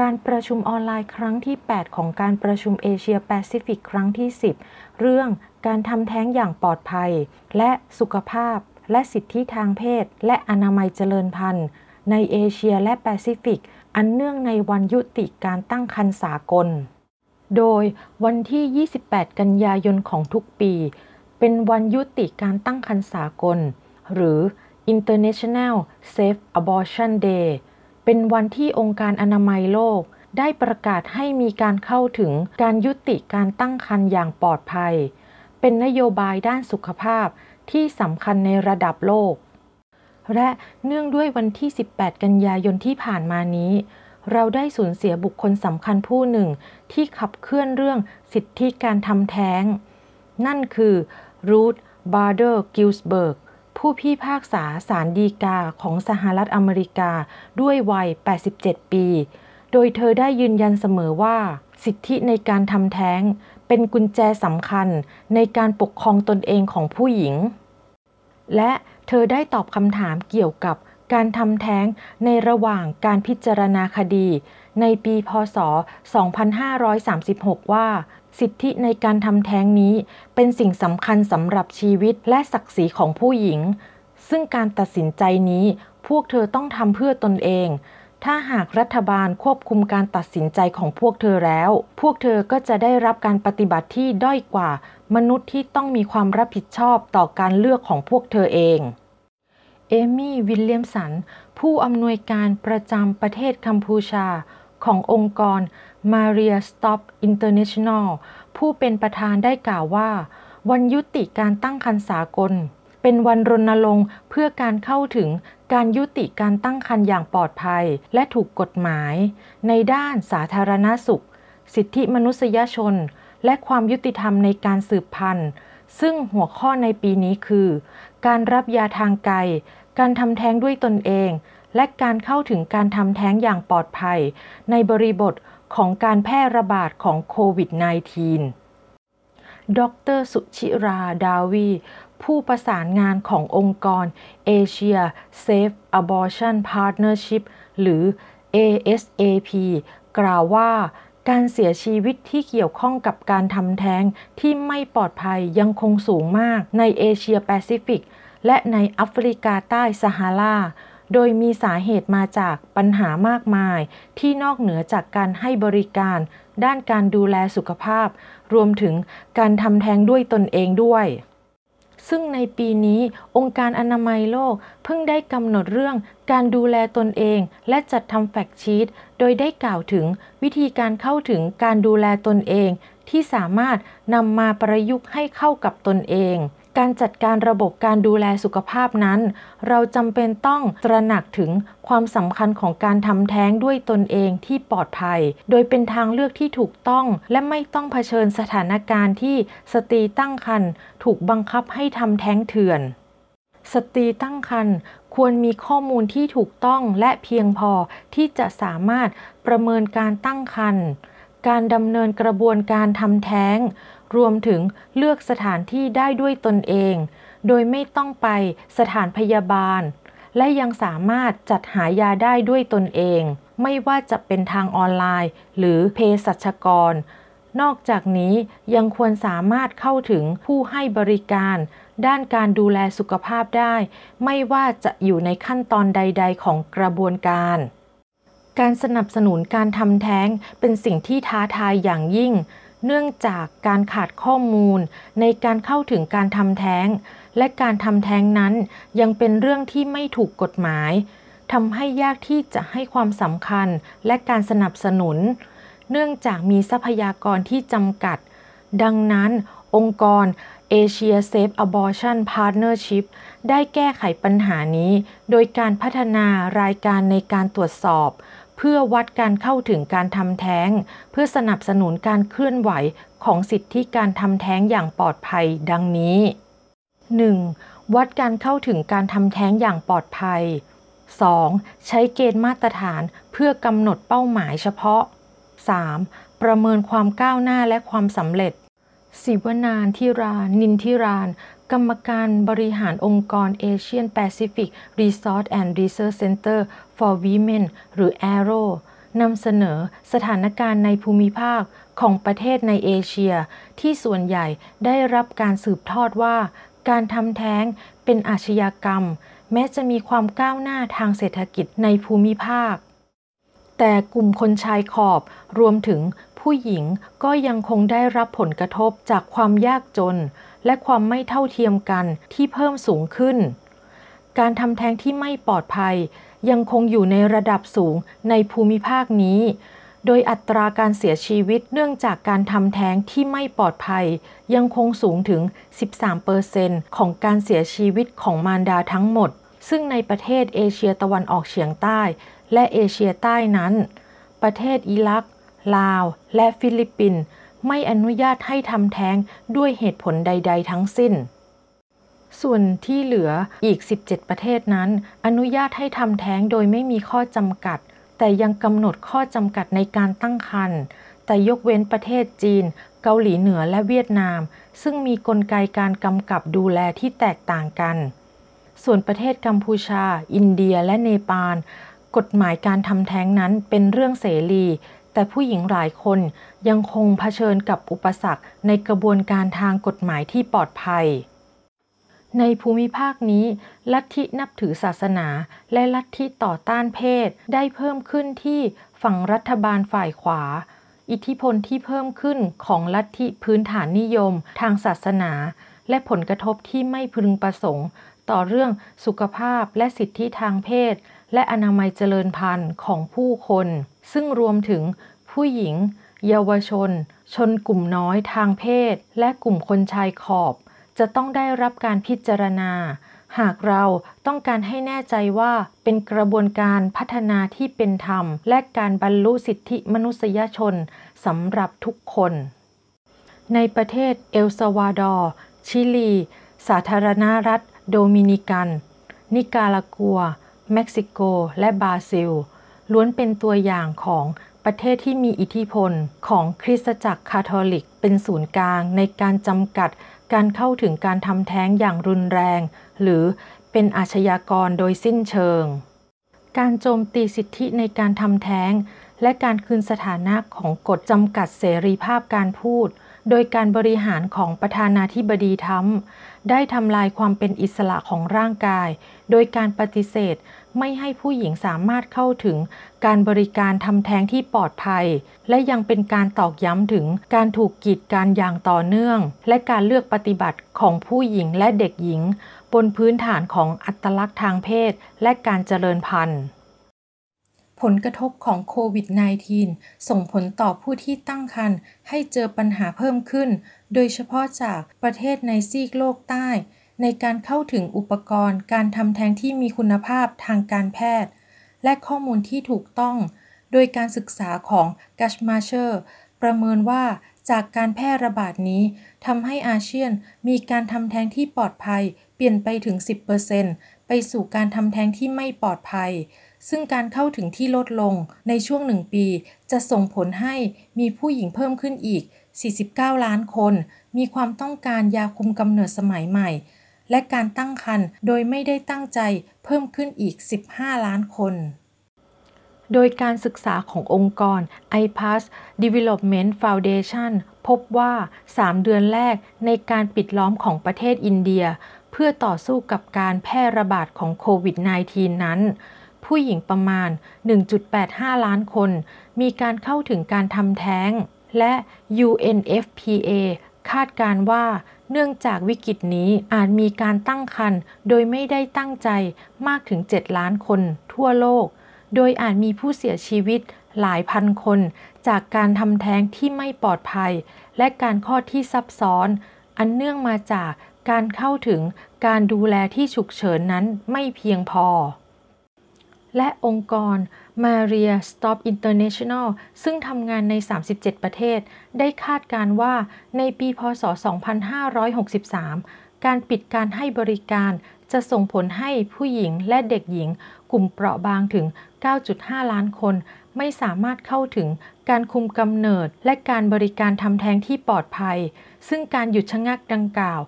การประชุมออนไลน์ครั้งที่ 8 ของการประชุมเอเชียแปซิฟิกครั้งที่ 10 เรื่องการทำแท้งอย่างปลอดภัย และสุขภาพ และสิทธิทางเพศ และอนามัยเจริญพันธุ์ ในเอเชียและแปซิฟิก อันเนื่องในวันยุติการตั้งครรภ์สากล โดยวันที่ 28 กันยายนของทุกปี เป็นวันยุติการตั้งครรภ์สากล หรือ International Safe Abortion Day เป็นวันที่องค์การอนามัยโลก ได้ประกาศให้มีการเข้าถึงการยุติการตั้งครรภ์อย่างปลอดภัย เป็นนโยบายด้านสุขภาพที่สำคัญในระดับโลก และเนื่องด้วยวันที่ 18 กันยายนที่ผ่านมานี้ เราได้สูญเสียบุคคลสำคัญผู้หนึ่ง ที่ขับเคลื่อนเรื่องสิทธิการทำแท้ง นั่นคือรูธ เบเดอร์กินส์เบิร์ก ผู้พิพากษาศาลฎีกาของสหรัฐอเมริกาด้วยวัย 87 ปี โดยเธอได้ยืนยันเสมอว่า สิทธิในการทำแท้ง เป็นกุญแจสำคัญในการปกครองตนเองของผู้หญิง และเธอได้ตอบคำถามเกี่ยวกับการทำแท้งในระหว่างการพิจารณาคดี ในปี พศ 2536 ว่าสิทธิในการทำแท้งนี้เป็นสิ่งสำคัญสำหรับชีวิตและศักดิ์ศรีของผู้หญิง ซึ่งการตัดสินใจนี้พวกเธอต้องทำเพื่อตนเอง ถ้าหากรัฐบาลควบคุมการตัดสินใจของพวกเธอแล้ว พวกเธอก็จะได้รับการปฏิบัติที่ด้อยกว่า มนุษย์ที่ต้องมีความรับผิดชอบต่อการเลือกของพวกเธอเองเอมี่ วิลเลียมสัน ผู้อำนวยการประจำประเทศกัมพูชาขององค์กร Maria Stop International ผู้เป็นประธานได้กล่าวว่า วันยุติการตั้งครรภ์สากล เป็นวันรณรงค์เพื่อการเข้าถึงการยุติการตั้งครรภ์อย่างปลอดภัยและถูกกฎหมาย ในด้านสาธารณสุข สิทธิมนุษยชน และความยุติธรรมในการสืบพันธุ์ ซึ่งหัวข้อในปีนี้คือ การรับยาทางไกล การทำแท้งด้วยตนเอง และการเข้าถึงการทำแท้งอย่างปลอดภัย ในบริบท ของการแพร่ระบาดของโควิด -19 ดรสุชิราดาวีผู้ประสานงานขององค์กร Asia Safe Abortion Partnership หรือ ASAP กล่าวว่าการเสียชีวิตที่เกี่ยวข้องกับการทำแท้งที่ไม่ปลอดภัยยังคงสูงมากในเอเชียแปซิฟิก และในแอฟริกาใต้ซาฮารา โดยมีสาเหตุมาจากปัญหามากมาย ที่นอกเหนือจากการให้บริการ ด้านการดูแลสุขภาพ รวมถึงการทำแท้งด้วยตนเองด้วย ซึ่งในปีนี้องค์การอนามัยโลกเพิ่งได้กำหนดเรื่องการดูแลตนเอง และจัดทำแฟกชีตโดยได้กล่าวถึงวิธีการเข้าถึงการดูแลตนเอง ที่สามารถนำมาประยุกต์ให้เข้ากับตนเอง การจัดการระบบการดูแลสุขภาพนั้น เราจำเป็นต้องตระหนักถึงความสำคัญของการทำแท้งด้วยตนเองที่ปลอดภัย โดยเป็นทางเลือกที่ถูกต้อง และไม่ต้องเผชิญสถานการณ์ที่สตรีตั้งครรภ์ถูกบังคับให้ทำแท้งเถื่อน สตรีตั้งครรภ์ควรมีข้อมูลที่ถูกต้องและเพียงพอที่จะสามารถประเมินการตั้งครรภ์การดำเนินกระบวนการทำแท้ง รวมถึงเลือกสถานที่ได้ด้วยตนเอง โดยไม่ต้องไปสถานพยาบาล และยังสามารถจัดหายาได้ด้วยตนเอง ไม่ว่าจะเป็นทางออนไลน์ หรือเภสัชกร นอกจากนี้ยังควรสามารถเข้าถึงผู้ให้บริการ ด้านการดูแลสุขภาพได้ ไม่ว่าจะอยู่ในขั้นตอนใด ๆ ของกระบวนการการสนับสนุนการทำแท้งเป็นสิ่งที่ท้าทายอย่างยิ่ง เนื่องจากการขาดข้อมูลในการเข้าถึงการทำแท้ง และการทำแท้งนั้นยังเป็นเรื่องที่ไม่ถูกกฎหมายทำให้ยากที่จะให้ความสำคัญและการสนับสนุน เนื่องจากมีทรัพยากรที่จำกัด ดังนั้นองค์กร Asia Safe Abortion Partnership ได้แก้ไขปัญหานี้ โดยการพัฒนารายการในการตรวจสอบ เพื่อวัดการเข้าถึงการทำแท้ง เพื่อสนับสนุนการเคลื่อนไหวของสิทธิการทำแท้งอย่างปลอดภัยดังนี้ 1. วัดการเข้าถึงการทำแท้งอย่างปลอดภัย 2. ใช้เกณฑ์มาตรฐานเพื่อกำหนดเป้าหมายเฉพาะ 3. ประเมินความก้าวหน้าและความสำเร็จ สิวนานทิรานินทิราน กรรมการบริหารองค์กร Asian Pacific Resource and Research Center for Women หรือ ARRO นำเสนอสถานการณ์ในภูมิภาคของประเทศในเอเชีย ที่ส่วนใหญ่ได้รับการสืบทอดว่า การทำแท้งเป็นอาชญากรรม แม้จะมีความก้าวหน้าทางเศรษฐกิจในภูมิภาค แต่กลุ่มคนชายขอบรวมถึงผู้หญิงก็ยังคงได้รับผลกระทบจากความยากจน และความไม่เท่าเทียมกันที่เพิ่มสูงขึ้น การทำแท้งที่ไม่ปลอดภัย ยังคงอยู่ในระดับสูงในภูมิภาคนี้ โดยอัตราการเสียชีวิตเนื่องจากการทำแท้งที่ไม่ปลอดภัย ยังคงสูงถึง 13%ของการเสียชีวิตของมารดาทั้งหมด ซึ่งในประเทศเอเชียตะวันออกเฉียงใต้ และเอเชียใต้นั้น ประเทศอิรัก ลาว และฟิลิปปินส์ ไม่อนุญาตให้ทำแท้งด้วยเหตุผลใด ๆ ทั้งสิ้น ส่วนที่เหลืออีก 17 ประเทศนั้น อนุญาตให้ทำแท้งโดยไม่มีข้อจำกัด แต่ยังกำหนดข้อจำกัดในการตั้งครรภ์แต่ยกเว้นประเทศจีน เกาหลีเหนือและเวียดนาม ซึ่งมีกลไกการกำกับดูแลที่แตกต่างกัน ส่วนประเทศกัมพูชา อินเดียและเนปาลกฎหมายการทำแท้งนั้นเป็นเรื่องเสรี แต่ผู้หญิงหลายคนยังคงเผชิญกับอุปสรรคในกระบวนการทางกฎหมายที่ปลอดภัย ในภูมิภาคนี้ ลัทธินับถือศาสนา และลัทธิต่อต้านเพศได้เพิ่มขึ้นที่ฝั่งรัฐบาลฝ่ายขวา อิทธิพลที่เพิ่มขึ้นของลัทธิพื้นฐานนิยมทางศาสนา และผลกระทบที่ไม่พึงประสงค์ ต่อเรื่องสุขภาพและสิทธิทางเพศ และอนามัยเจริญพันธุ์ของผู้คน ซึ่งรวมถึงผู้หญิง เยาวชน ชนกลุ่มน้อยทางเพศ และกลุ่มคนชายขอบ จะต้องได้รับการพิจารณา หากเราต้องการให้แน่ใจว่าเป็นกระบวนการพัฒนาที่เป็นธรรม และการบรรลุสิทธิมนุษยชนสำหรับทุกคน ในประเทศเอลซัลวาดอร์ ชิลี สาธารณรัฐ โดมินิกัน นิการากัว เม็กซิโก และบราซิล ล้วนเป็นตัวอย่างของประเทศที่มีอิทธิพลของคริสตจักรคาทอลิก เป็นศูนย์กลางในการจำกัดการเข้าถึงการทำแท้งอย่างรุนแรง หรือเป็นอาชญากรโดยสิ้นเชิง การโจมตีสิทธิในการทำแท้ง และการคืนสถานะของกฎจำกัดเสรีภาพการพูด โดยการบริหารของประธานาธิบดีทั้มได้ทำลายความเป็นอิสระของร่างกาย โดยการปฏิเสธ ไม่ให้ผู้หญิงสามารถเข้าถึงการบริการทำแท้งที่ปลอดภัย และยังเป็นการตอกย้ำถึงการถูกกีดกันอย่างต่อเนื่อง และการเลือกปฏิบัติของผู้หญิงและเด็กหญิง บนพื้นฐานของอัตลักษณ์ทางเพศ และการเจริญพันธุ์ผลกระทบของโควิด -19 ส่งผลต่อผู้ที่ตั้งครรภ์ให้เจอปัญหาเพิ่มขึ้น โดยเฉพาะจากประเทศในซีกโลกใต้ ในการเข้าถึงอุปกรณ์ การทำแท้งที่มีคุณภาพทางการแพทย์ และข้อมูลที่ถูกต้อง โดยการศึกษาของกัชมาเชอร์ประเมินว่าจากการแพร่ระบาดนี้ทำให้อาเซียนมีการทำแท้งที่ปลอดภัย เปลี่ยนไปถึง 10%ไปสู่การทำแท้งที่ไม่ปลอดภัย ซึ่งการเข้าถึงที่ลดลงในช่วงหนึ่งปี จะส่งผลให้มีผู้หญิงเพิ่มขึ้นอีก 49 ล้านคน มีความต้องการยาคุมกำเนิดสมัยใหม่ และการตั้งครรภ์โดยไม่ได้ตั้งใจเพิ่มขึ้นอีก 15 ล้านคน โดยการศึกษาขององค์กร iPass Development Foundation พบว่า 3 เดือนแรกในการปิดล้อมของประเทศอินเดีย เพื่อต่อสู้กับการแพร่ระบาดของโควิด -19 นั้นผู้หญิงประมาณ 1.85 ล้านคน มีการเข้าถึงการทำแท้ง และ UNFPA คาดการว่า เนื่องจากวิกฤตนี้อาจมีการตั้งครรภ์โดยไม่ได้ตั้งใจมากถึง 7 ล้านคนทั่วโลก โดยอาจมีผู้เสียชีวิตหลายพันคน จากการทำแท้งที่ไม่ปลอดภัย และการคลอดที่ซับซ้อน อันเนื่องมาจากการเข้าถึงการดูแลที่ฉุกเฉินนั้นไม่เพียงพอ และองค์กร Maria Stop International ซึ่งทำงานใน 37 ประเทศ ได้คาดการว่าในปีพศ 2563 การปิดการให้บริการจะส่งผลให้ผู้หญิงและเด็กหญิง กลุ่มเปราะบางถึง 9.5 ล้านคน ไม่สามารถเข้าถึงการคุมกำเนิดและการบริการทำแท้งที่ปลอดภัย ซึ่งการหยุดชะงักดังกล่าว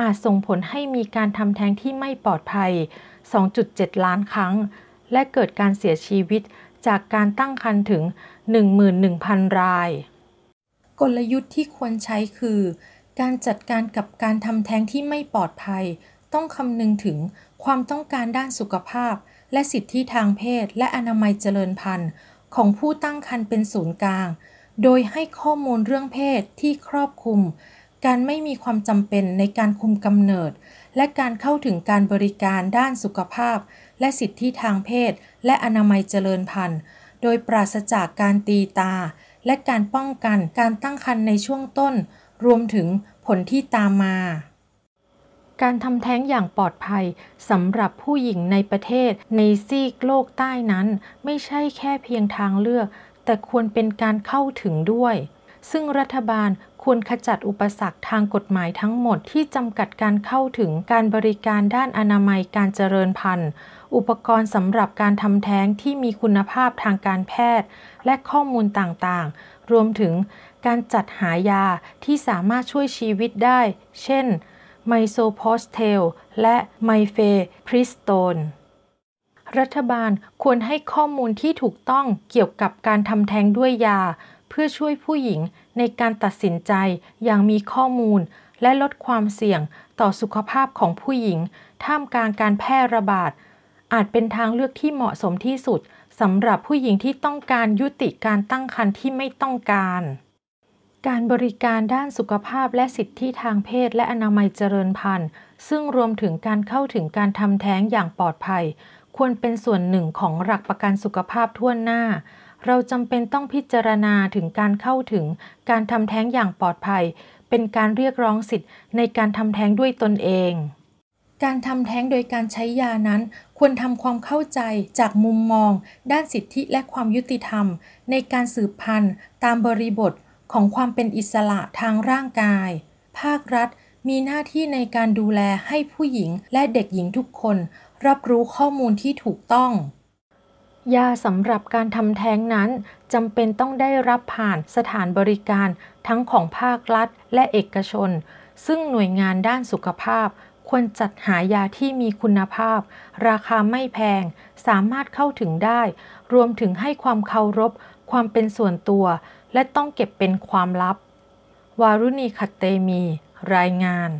อาจส่งผลให้มีการทำแท้งที่ไม่ปลอดภัย 2.7 ล้านครั้ง และเกิดการเสียชีวิตจากการตั้งครรภ์ถึง 11,000 ราย กลยุทธ์ที่ควรใช้คือ การจัดการกับการทำแท้งที่ไม่ปลอดภัย ต้องคำนึงถึงความต้องการด้านสุขภาพ และสิทธิทางเพศ และอนามัยเจริญพันธุ์ของผู้ตั้งครรภ์เป็นศูนย์กลาง โดยให้ข้อมูลเรื่องเพศที่ครอบคลุม การไม่มีความจำเป็นในการคุมกำเนิด และการเข้าถึงการบริการด้านสุขภาพ และสิทธิทางเพศ และอนามัยเจริญพันธุ์ โดยปราศจากการตีตา และการป้องกันการตั้งครรภ์ในช่วงต้น รวมถึงผลที่ตามมา การทำแท้งอย่างปลอดภัยสำหรับผู้หญิงในประเทศในซีกโลกใต้นั้น ไม่ใช่แค่เพียงทางเลือก แต่ควรเป็นการเข้าถึงด้วย ซึ่งรัฐบาลควรขจัดอุปสรรคทางกฎหมายทั้งหมดที่จำกัดการเข้าถึงการบริการด้านอนามัยการเจริญพันธุ์ อุปกรณ์สำหรับการทำแท้งที่มีคุณภาพทางการแพทย์ และข้อมูลต่างๆ รวมถึงการจัดหายาที่สามารถช่วยชีวิตได้ เช่น ไมโซโพสเทลและไมเฟพริสโตน รัฐบาลควรให้ข้อมูลที่ถูกต้องเกี่ยวกับการทำแท้งด้วยยา เพื่อช่วยผู้หญิงในการตัดสินใจอย่างมีข้อมูล และลดความเสี่ยงต่อสุขภาพของผู้หญิง ท่ามกลางการแพร่ระบาด อาจเป็นทางเลือกที่เหมาะสมที่สุดสำหรับผู้หญิงที่ต้องการยุติการตั้งครรภ์ที่ไม่ต้องการ การบริการด้านสุขภาพและสิทธิทางเพศและอนามัยเจริญพันธุ์ซึ่งรวมถึงการเข้าถึงการทำแท้งอย่างปลอดภัย ควรเป็นส่วนหนึ่งของหลักประกันสุขภาพทั่วหน้า เราจำเป็นต้องพิจารณาถึงการเข้าถึง การทำแท้งอย่างปลอดภัย เป็นการเรียกร้องสิทธิ์ในการทำแท้งด้วยตนเอง การทำแท้งโดยการใช้ยานั้น ควรทำความเข้าใจจากมุมมอง ด้านสิทธิและความยุติธรรม ในการสืบพันธุ์ ตามบริบทของความเป็นอิสระทางร่างกาย ภาครัฐมีหน้าที่ในการดูแลให้ผู้หญิงและเด็กหญิงทุกคน รับรู้ข้อมูลที่ถูกต้อง ยาสำหรับการทำแท้งนั้นจำเป็นต้องได้รับผ่านสถานบริการทั้งของภาครัฐและเอกชน ซึ่งหน่วยงานด้านสุขภาพ ควรจัดหายาที่มีคุณภาพ ราคาไม่แพง สามารถเข้าถึงได้ รวมถึงให้ความเคารพ ความเป็นส่วนตัว และต้องเก็บเป็นความลับ วารุณีขัตเตมี รายงาน